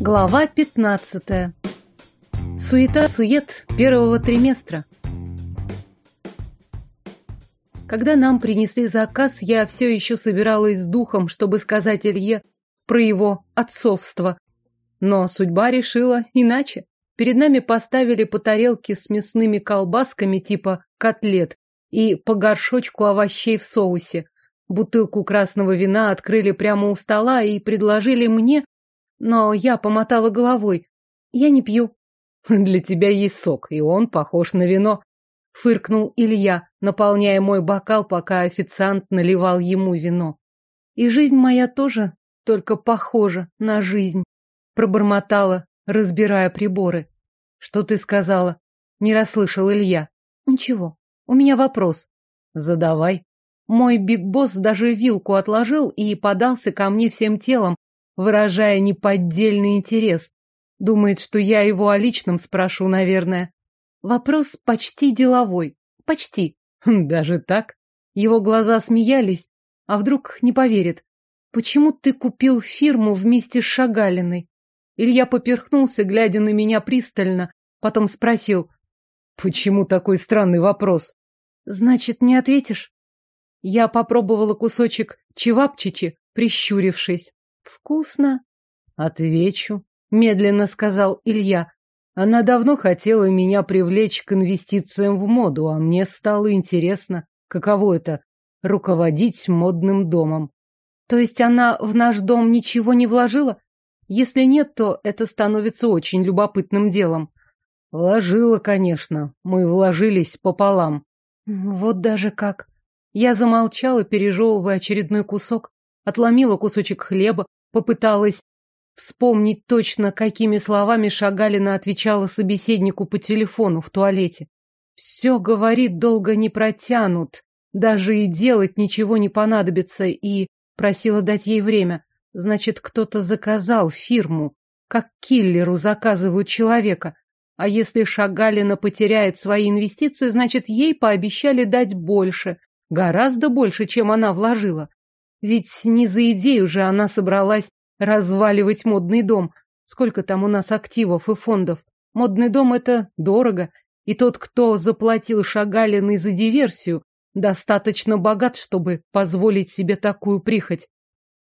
Глава 15. Суета-сует первого триместра. Когда нам принесли заказ, я все еще собиралась с духом, чтобы сказать Илье про его отцовство. Но судьба решила иначе. Перед нами поставили по тарелке с мясными колбасками типа котлет и по горшочку овощей в соусе. Бутылку красного вина открыли прямо у стола и предложили мне, но я помотала головой. Я не пью. Для тебя есть сок, и он похож на вино. Фыркнул Илья, наполняя мой бокал, пока официант наливал ему вино. И жизнь моя тоже только похожа на жизнь. Пробормотала, разбирая приборы. Что ты сказала? Не расслышал Илья. Ничего. У меня вопрос. Задавай. Мой биг-босс даже вилку отложил и подался ко мне всем телом, выражая неподдельный интерес. Думает, что я его о личном спрошу, наверное. Вопрос почти деловой. Почти. Хм, даже так? Его глаза смеялись. А вдруг не поверит? Почему ты купил фирму вместе с Шагалиной? Илья поперхнулся, глядя на меня пристально, потом спросил. Почему такой странный вопрос? Значит, не ответишь? Я попробовала кусочек чевапчичи, прищурившись. Вкусно. Отвечу, медленно сказал Илья. Она давно хотела меня привлечь к инвестициям в моду, а мне стало интересно, каково это — руководить модным домом. То есть она в наш дом ничего не вложила? Если нет, то это становится очень любопытным делом. Вложила, конечно. Мы вложились пополам. Вот даже как. Я замолчала, пережевывая очередной кусок, отломила кусочек хлеба, попыталась вспомнить точно, какими словами Шагалина отвечала собеседнику по телефону в туалете. Все, говорит, долго не протянут, даже и делать ничего не понадобится, и просила дать ей время. Значит, кто-то заказал фирму, как киллеру заказывают человека. А если Шагалина потеряет свои инвестиции, значит, ей пообещали дать больше, Гораздо больше, чем она вложила. Ведь не за идею же она собралась разваливать модный дом. Сколько там у нас активов и фондов? Модный дом — это дорого. И тот, кто заплатил Шагалиной за диверсию, достаточно богат, чтобы позволить себе такую прихоть.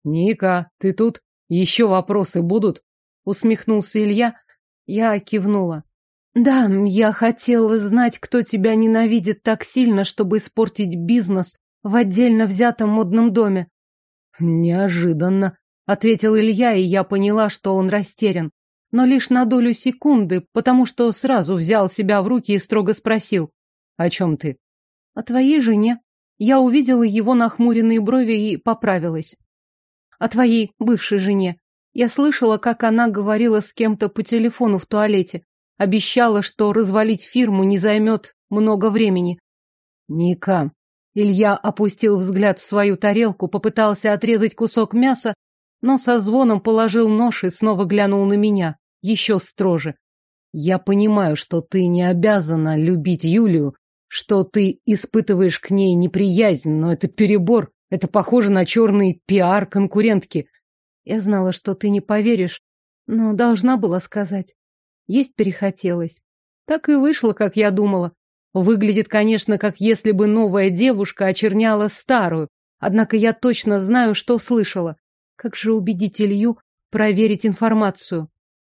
«Ника, ты тут? Еще вопросы будут?» Усмехнулся Илья. Я кивнула. Да, я хотела знать, кто тебя ненавидит так сильно, чтобы испортить бизнес в отдельно взятом модном доме. Неожиданно, ответил Илья, и я поняла, что он растерян. Но лишь на долю секунды, потому что сразу взял себя в руки и строго спросил. О чем ты? О твоей жене. Я увидела его нахмуренные брови и поправилась. О твоей бывшей жене. Я слышала, как она говорила с кем-то по телефону в туалете. Обещала, что развалить фирму не займет много времени. Ника. Илья опустил взгляд в свою тарелку, попытался отрезать кусок мяса, но со звоном положил нож и снова глянул на меня, еще строже. Я понимаю, что ты не обязана любить Юлию, что ты испытываешь к ней неприязнь, но это перебор, это похоже на черный пиар конкурентки. Я знала, что ты не поверишь, но должна была сказать. Есть перехотелось. Так и вышло, как я думала. Выглядит, конечно, как если бы новая девушка очерняла старую, однако я точно знаю, что слышала. Как же убедить Илью проверить информацию?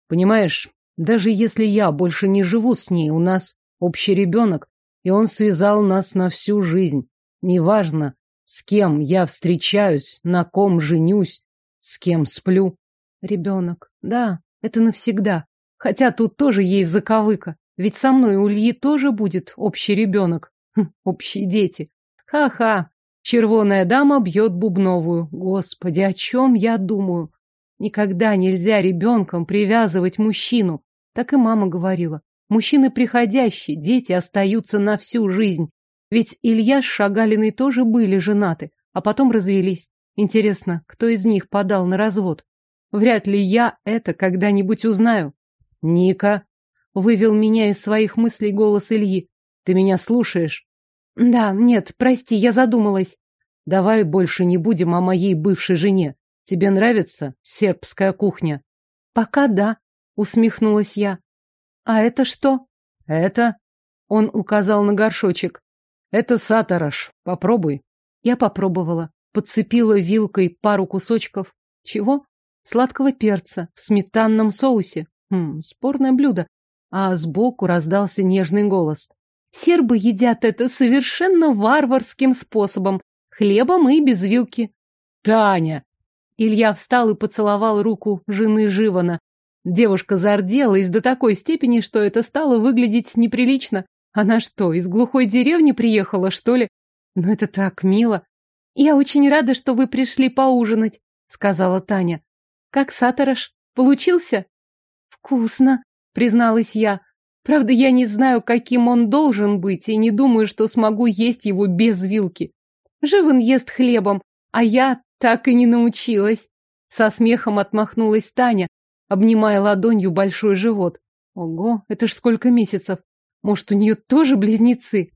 Понимаешь, даже если я больше не живу с ней, у нас общий ребенок, и он связал нас на всю жизнь. Неважно, с кем я встречаюсь, на ком женюсь, с кем сплю. Ребенок, да, это навсегда. Хотя тут тоже есть заковыка. Ведь со мной у Ильи тоже будет общий ребенок. Хм, общие дети. Ха-ха. Червоная дама бьет бубновую. Господи, о чем я думаю? Никогда нельзя ребенком привязывать мужчину. Так и мама говорила. Мужчины приходящие, дети остаются на всю жизнь. Ведь Илья с Шагалиной тоже были женаты, а потом развелись. Интересно, кто из них подал на развод? Вряд ли я это когда-нибудь узнаю. «Ника!» — вывел меня из своих мыслей голос Ильи. «Ты меня слушаешь?» «Да, нет, прости, я задумалась». «Давай больше не будем о моей бывшей жене. Тебе нравится сербская кухня?» Пока да, усмехнулась я. А это что? Это... Он указал на горшочек. Это сатараш. Попробуй. Я попробовала. Подцепила вилкой пару кусочков. Чего? Сладкого перца в сметанном соусе. Хм, спорное блюдо. А сбоку раздался нежный голос. Сербы едят это совершенно варварским способом. Хлебом и без вилки. Таня! Илья встал и поцеловал руку жены Живана. Девушка зарделась до такой степени, что это стало выглядеть неприлично. Она что, из глухой деревни приехала, что ли? Но это так мило. Я очень рада, что вы пришли поужинать, сказала Таня. Как сатараш? Получился? Вкусно, призналась я. Правда, я не знаю, каким он должен быть, и не думаю, что смогу есть его без вилки. Живан ест хлебом, а я так и не научилась. Со смехом отмахнулась Таня, обнимая ладонью большой живот. Ого, это ж сколько месяцев. Может, у нее тоже близнецы?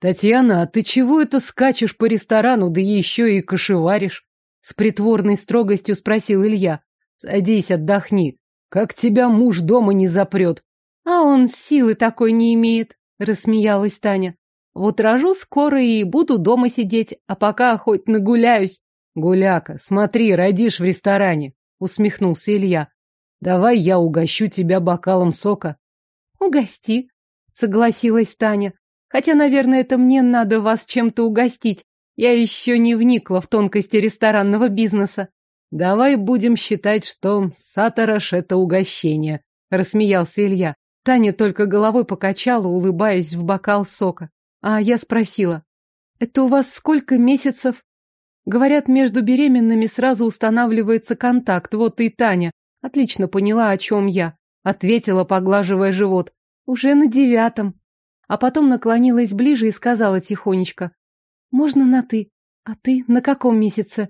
Татьяна, а ты чего это скачешь по ресторану, да еще и кошеваришь? С притворной строгостью спросил Илья. Садись, отдохни. Как тебя муж дома не запрет? А он силы такой не имеет, рассмеялась Таня. Вот рожу скоро и буду дома сидеть, а пока хоть нагуляюсь. Гуляка, смотри, родишь в ресторане, усмехнулся Илья. Давай я угощу тебя бокалом сока. Угости, согласилась Таня. Хотя, наверное, это мне надо вас чем-то угостить. Я еще не вникла в тонкости ресторанного бизнеса. Давай будем считать, что сатараш — это угощение, рассмеялся Илья. Таня только головой покачала, улыбаясь в бокал сока. А я спросила, это у вас сколько месяцев? Говорят, между беременными сразу устанавливается контакт. Вот и Таня отлично поняла, о чем я. Ответила, поглаживая живот. Уже на девятом. А потом наклонилась ближе и сказала тихонечко. Можно на «ты». А ты на каком месяце?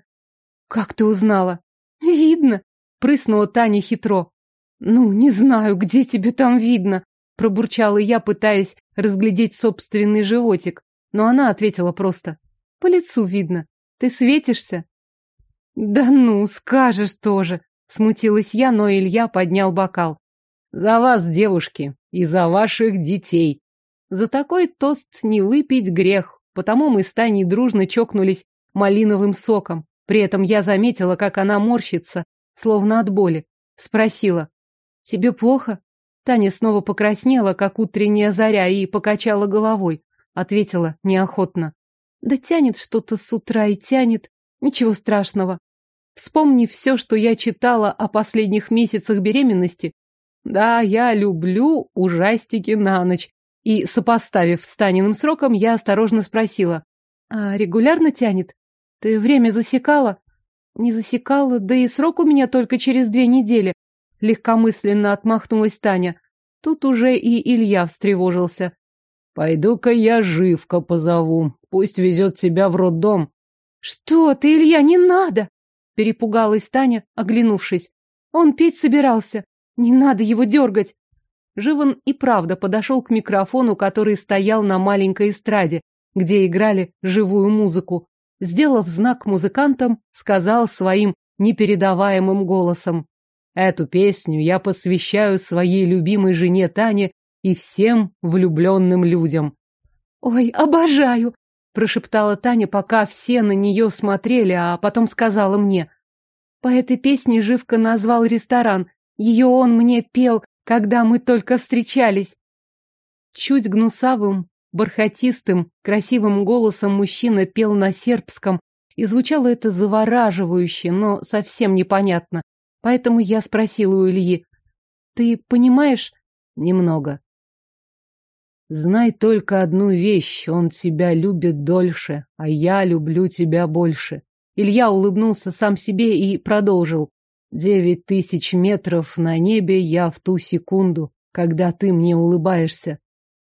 Как ты узнала? Видно. Прыснула Таня хитро. «Ну, не знаю, где тебе там видно?» Пробурчала я, пытаясь разглядеть собственный животик. Но она ответила просто. «По лицу видно. Ты светишься?» «Да ну, скажешь тоже!» Смутилась я, но Илья поднял бокал. «За вас, девушки, и за ваших детей!» За такой тост не выпить грех, потому мы с Таней дружно чокнулись малиновым соком. При этом я заметила, как она морщится, словно от боли. Спросила. Тебе плохо? Таня снова покраснела, как утренняя заря, и покачала головой. Ответила неохотно. Да тянет что-то с утра и тянет. Ничего страшного. Вспомни все, что я читала о последних месяцах беременности. Да, я люблю ужастики на ночь. И, сопоставив с Таниным сроком, я осторожно спросила. А регулярно тянет? Ты время засекала? Не засекала, да и срок у меня только через две недели. Легкомысленно отмахнулась Таня. Тут уже и Илья встревожился. Пойду-ка я Живка позову. Пусть везет тебя в роддом. Что ты, Илья, не надо! Перепугалась Таня, оглянувшись. Он петь собирался. Не надо его дергать. Живан и правда подошел к микрофону, который стоял на маленькой эстраде, где играли живую музыку. Сделав знак музыкантам, сказал своим непередаваемым голосом. Эту песню я посвящаю своей любимой жене Тане и всем влюбленным людям. «Ой, обожаю!» – прошептала Таня, пока все на нее смотрели, а потом сказала мне. По этой песне Живка назвал ресторан. Ее он мне пел, когда мы только встречались. Чуть гнусавым, бархатистым, красивым голосом мужчина пел на сербском, и звучало это завораживающе, но совсем непонятно. Поэтому я спросила у Ильи, «Ты понимаешь?» «Немного». «Знай только одну вещь, он тебя любит дольше, а я люблю тебя больше». Илья улыбнулся сам себе и продолжил. «Девять тысяч метров на небе я в ту секунду, когда ты мне улыбаешься.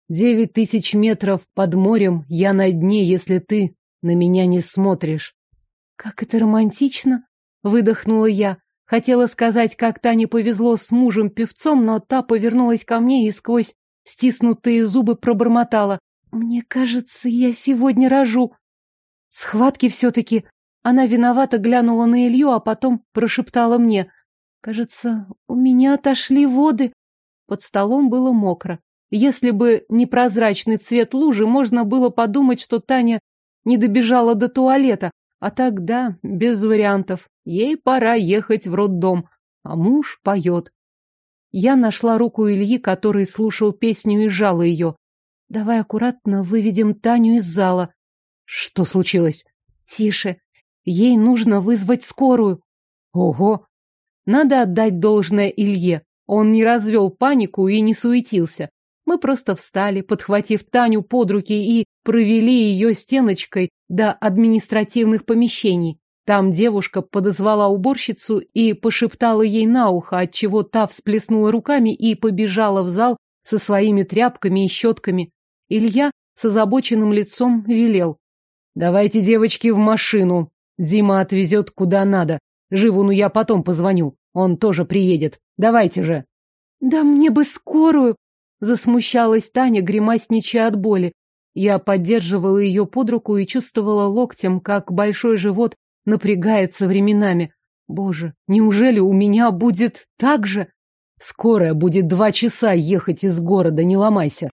Девять тысяч метров под морем я на дне, если ты на меня не смотришь». «Как это романтично!» — выдохнула я. Хотела сказать, как Тане повезло с мужем-певцом, но та повернулась ко мне и сквозь стиснутые зубы пробормотала. «Мне кажется, я сегодня рожу». Схватки все-таки. Она виновато глянула на Илью, а потом прошептала мне. Кажется, у меня отошли воды. Под столом было мокро. Если бы не прозрачный цвет лужи, можно было подумать, что Таня не добежала до туалета, а тогда без вариантов. Ей пора ехать в роддом, а муж поет. Я нашла руку Ильи, который слушал песню и сжала ее. Давай аккуратно выведем Таню из зала. Что случилось? Тише. Ей нужно вызвать скорую. Ого! Надо отдать должное Илье. Он не развел панику и не суетился. Мы просто встали, подхватив Таню под руки и провели ее стеночкой до административных помещений. Там девушка подозвала уборщицу и пошептала ей на ухо, отчего та всплеснула руками и побежала в зал со своими тряпками и щетками. Илья с озабоченным лицом велел. «Давайте, девочки, в машину. Дима отвезет куда надо. Живуну я потом позвоню. Он тоже приедет. Давайте же». «Да мне бы скорую!» Засмущалась Таня, гримасничая от боли. Я поддерживала ее под руку и чувствовала локтем, как большой живот напрягается временами. Боже, неужели у меня будет так же? Скорая будет два часа ехать из города, не ломайся.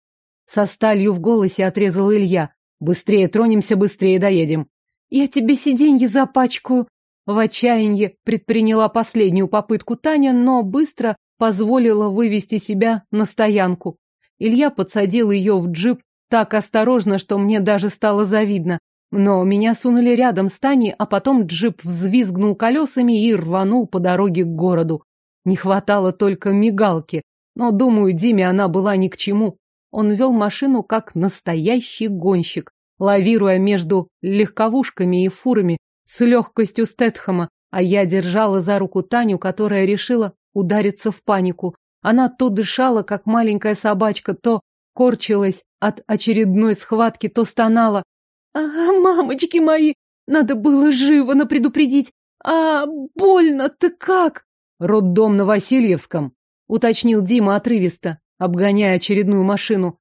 Со сталью в голосе отрезал Илья. Быстрее тронемся, быстрее доедем. Я тебе сиденье запачкаю. В отчаянии предприняла последнюю попытку Таня, но быстро позволила вывести себя на стоянку. Илья подсадил ее в джип так осторожно, что мне даже стало завидно. Но меня сунули рядом с Таней, а потом джип взвизгнул колесами и рванул по дороге к городу. Не хватало только мигалки, но, думаю, Диме она была ни к чему. Он вел машину как настоящий гонщик, лавируя между легковушками и фурами с легкостью Стэтхэма, а я держала за руку Таню, которая решила удариться в панику. Она то дышала, как маленькая собачка, то корчилась от очередной схватки, то стонала. «А, мамочки мои, надо было живо на предупредить. А, больно-то как?» «Роддом на Васильевском», — уточнил Дима отрывисто, обгоняя очередную машину.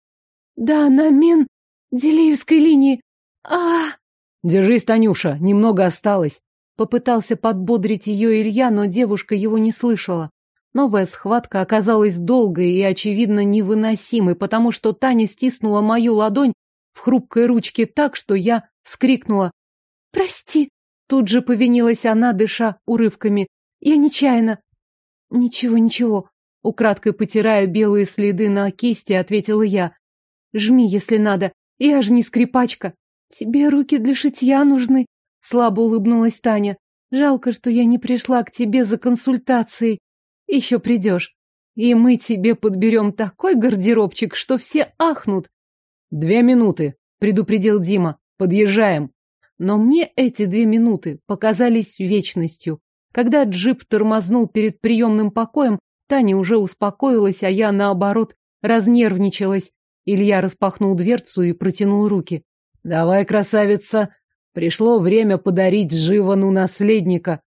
«Да, на Мен... Делеевской линии. а «Держись, Танюша, немного осталось». Попытался подбодрить ее Илья, но девушка его не слышала. Новая схватка оказалась долгой и, очевидно, невыносимой, потому что Таня стиснула мою ладонь в хрупкой ручке так, что я вскрикнула. «Прости!» Тут же повинилась она, дыша урывками. «Я нечаянно!» «Ничего, ничего!» Украдкой потирая белые следы на кисти, ответила я. «Жми, если надо. Я же не скрипачка. Тебе руки для шитья нужны!» Слабо улыбнулась Таня. «Жалко, что я не пришла к тебе за консультацией. Еще придешь. И мы тебе подберем такой гардеробчик, что все ахнут. Две минуты, предупредил Дима. Подъезжаем. Но мне эти две минуты показались вечностью. Когда джип тормознул перед приемным покоем, Таня уже успокоилась, а я, наоборот, разнервничалась. Илья распахнул дверцу и протянул руки. «Давай, красавица, пришло время подарить Живану наследника».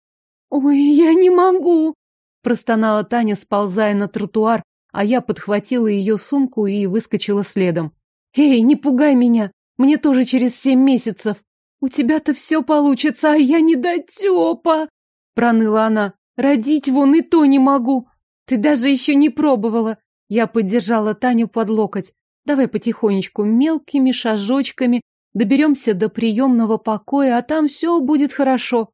«Ой, я не могу!» Простонала Таня, сползая на тротуар, а я подхватила ее сумку и выскочила следом. «Эй, не пугай меня! Мне тоже через семь месяцев! У тебя-то все получится, а я не дотепа!» Проныла она. «Родить вон и то не могу! Ты даже еще не пробовала!» Я поддержала Таню под локоть. «Давай потихонечку, мелкими шажочками, доберемся до приемного покоя, а там все будет хорошо!»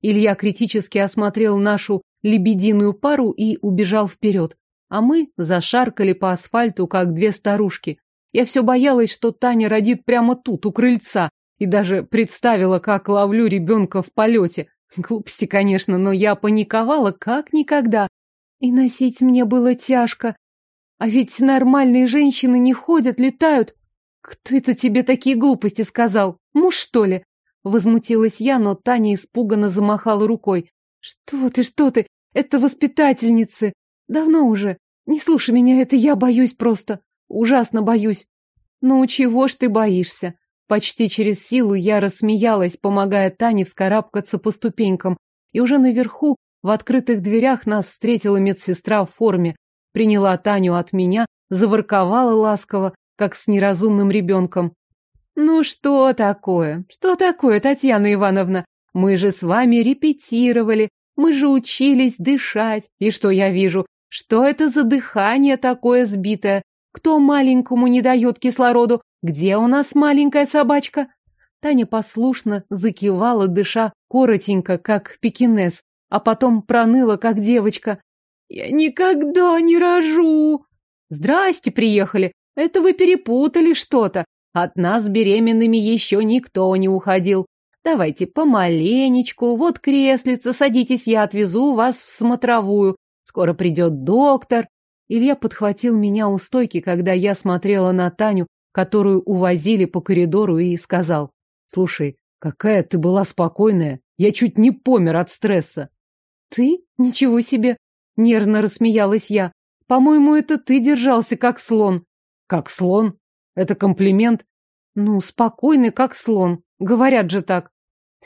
Илья критически осмотрел нашу лебединую пару и убежал вперед. А мы зашаркали по асфальту, как две старушки. Я все боялась, что Таня родит прямо тут, у крыльца, и даже представила, как ловлю ребенка в полете. Глупости, конечно, но я паниковала как никогда. И носить мне было тяжко. А ведь нормальные женщины не ходят, летают. Кто это тебе такие глупости сказал? Муж, что ли? Возмутилась я, но Таня испуганно замахала рукой. Что ты, что ты? Это воспитательницы. Давно уже. Не слушай меня, это я боюсь просто. Ужасно боюсь. Ну, чего ж ты боишься? Почти через силу я рассмеялась, помогая Тане вскарабкаться по ступенькам. И уже наверху, в открытых дверях, нас встретила медсестра в форме. Приняла Таню от меня, заворковала ласково, как с неразумным ребенком. «Ну что такое? Что такое, Татьяна Ивановна? Мы же с вами репетировали, Мы же учились дышать. И что я вижу? Что это за дыхание такое сбитое? Кто маленькому не дает кислороду? Где у нас маленькая собачка? Таня послушно закивала, дыша коротенько, как пекинес, а потом проныла, как девочка. «Я никогда не рожу!» «Здрасте, приехали! Это вы перепутали что-то. От нас беременными еще никто не уходил. Давайте помаленечку, вот креслица, садитесь, я отвезу вас в смотровую. Скоро придет доктор». Илья подхватил меня у стойки, когда я смотрела на Таню, которую увозили по коридору, и сказал. Слушай, какая ты была спокойная. Я чуть не помер от стресса. Ты? Ничего себе. Нервно рассмеялась я. По-моему, это ты держался как слон. Как слон? Это комплимент? Ну, спокойный, как слон. Говорят же так.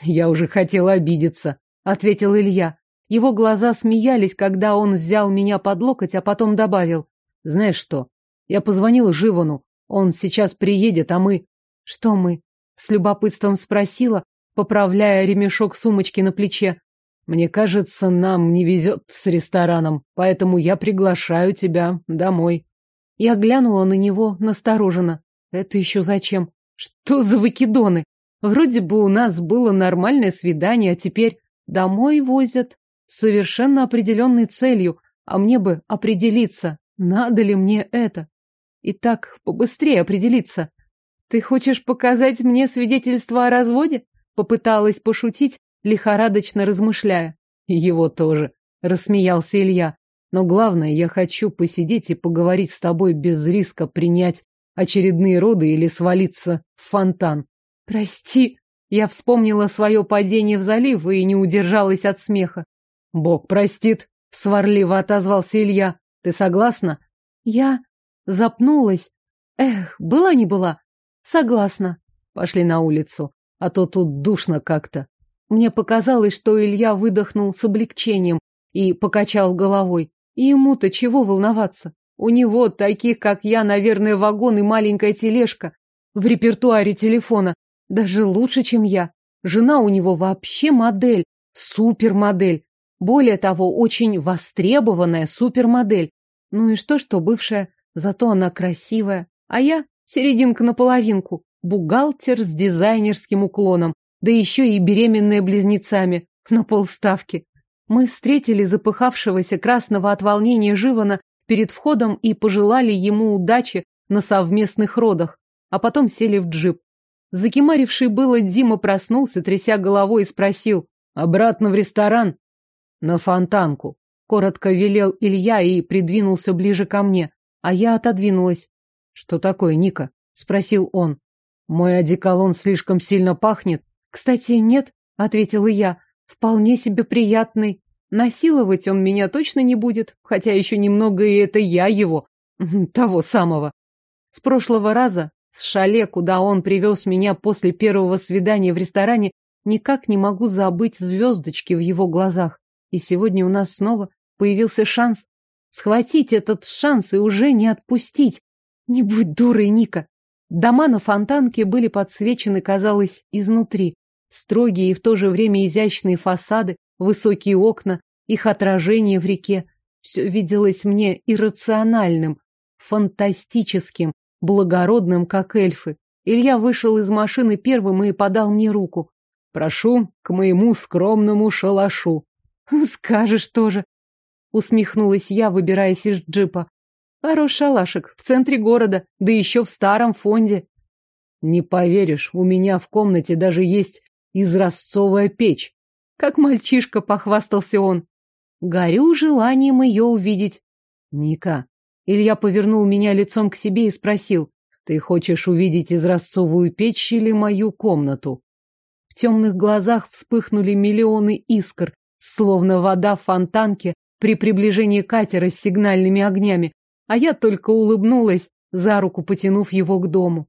Я уже хотела обидеться, ответил Илья. Его глаза смеялись, когда он взял меня под локоть, а потом добавил. Знаешь что? Я позвонил Живану. Он сейчас приедет, а мы... Что мы? С любопытством спросила, поправляя ремешок сумочки на плече. Мне кажется, нам не везет с рестораном, поэтому я приглашаю тебя домой. Я глянула на него настороженно. Это еще зачем? Что за выкидоны? Вроде бы у нас было нормальное свидание, а теперь домой возят с совершенно определенной целью, а мне бы определиться, надо ли мне это. И так побыстрее определиться. «Ты хочешь показать мне свидетельство о разводе?» Попыталась пошутить, лихорадочно размышляя. «Его тоже», — рассмеялся Илья. «Но главное, я хочу посидеть и поговорить с тобой без риска принять очередные роды или свалиться в фонтан». «Прости», — я вспомнила свое падение в залив и не удержалась от смеха. «Бог простит», — сварливо отозвался Илья. «Ты согласна?» Я запнулась. Эх, была не была. Согласна. Пошли на улицу, а то тут душно как-то. Мне показалось, что Илья выдохнул с облегчением и покачал головой. И ему-то чего волноваться? У него, таких как я, наверное, вагон и маленькая тележка. В репертуаре телефона. Даже лучше, чем я. Жена у него вообще модель. Супермодель. Более того, очень востребованная супермодель. Ну и что, что бывшая? Зато она красивая. А я Серединка на половинку. Бухгалтер с дизайнерским уклоном. Да еще и беременная близнецами. На полставки. Мы встретили запыхавшегося красного от волнения Живана перед входом и пожелали ему удачи на совместных родах, а потом сели в джип. Закимаривший было Дима проснулся, тряся головой и спросил «Обратно в ресторан?» «На фонтанку», — коротко велел Илья и придвинулся ближе ко мне, а я отодвинулась. Что такое, Ника? спросил он. Мой одеколон слишком сильно пахнет. Кстати, нет, ответила я. Вполне себе приятный. Насиловать он меня точно не будет, хотя еще немного и это я его, того самого. С прошлого раза, с шале, куда он привез меня после первого свидания в ресторане, никак не могу забыть звездочки в его глазах. И сегодня у нас снова появился шанс схватить этот шанс и уже не отпустить, не будь дурой, Ника. Дома на фонтанке были подсвечены, казалось, изнутри. Строгие и в то же время изящные фасады, высокие окна, их отражение в реке. Все виделось мне иррациональным, фантастическим, благородным, как эльфы. Илья вышел из машины первым и подал мне руку. «Прошу к моему скромному шалашу». «Скажешь тоже», — усмехнулась я, выбираясь из джипа. Хороший шалашик, в центре города, да еще в старом фонде. Не поверишь, у меня в комнате даже есть изразцовая печь. Как мальчишка похвастался он. Горю желанием ее увидеть. Ника. Илья повернул меня лицом к себе и спросил. Ты хочешь увидеть изразцовую печь или мою комнату? В темных глазах вспыхнули миллионы искр, словно вода в фонтанке при приближении катера с сигнальными огнями а я только улыбнулась, за руку потянув его к дому.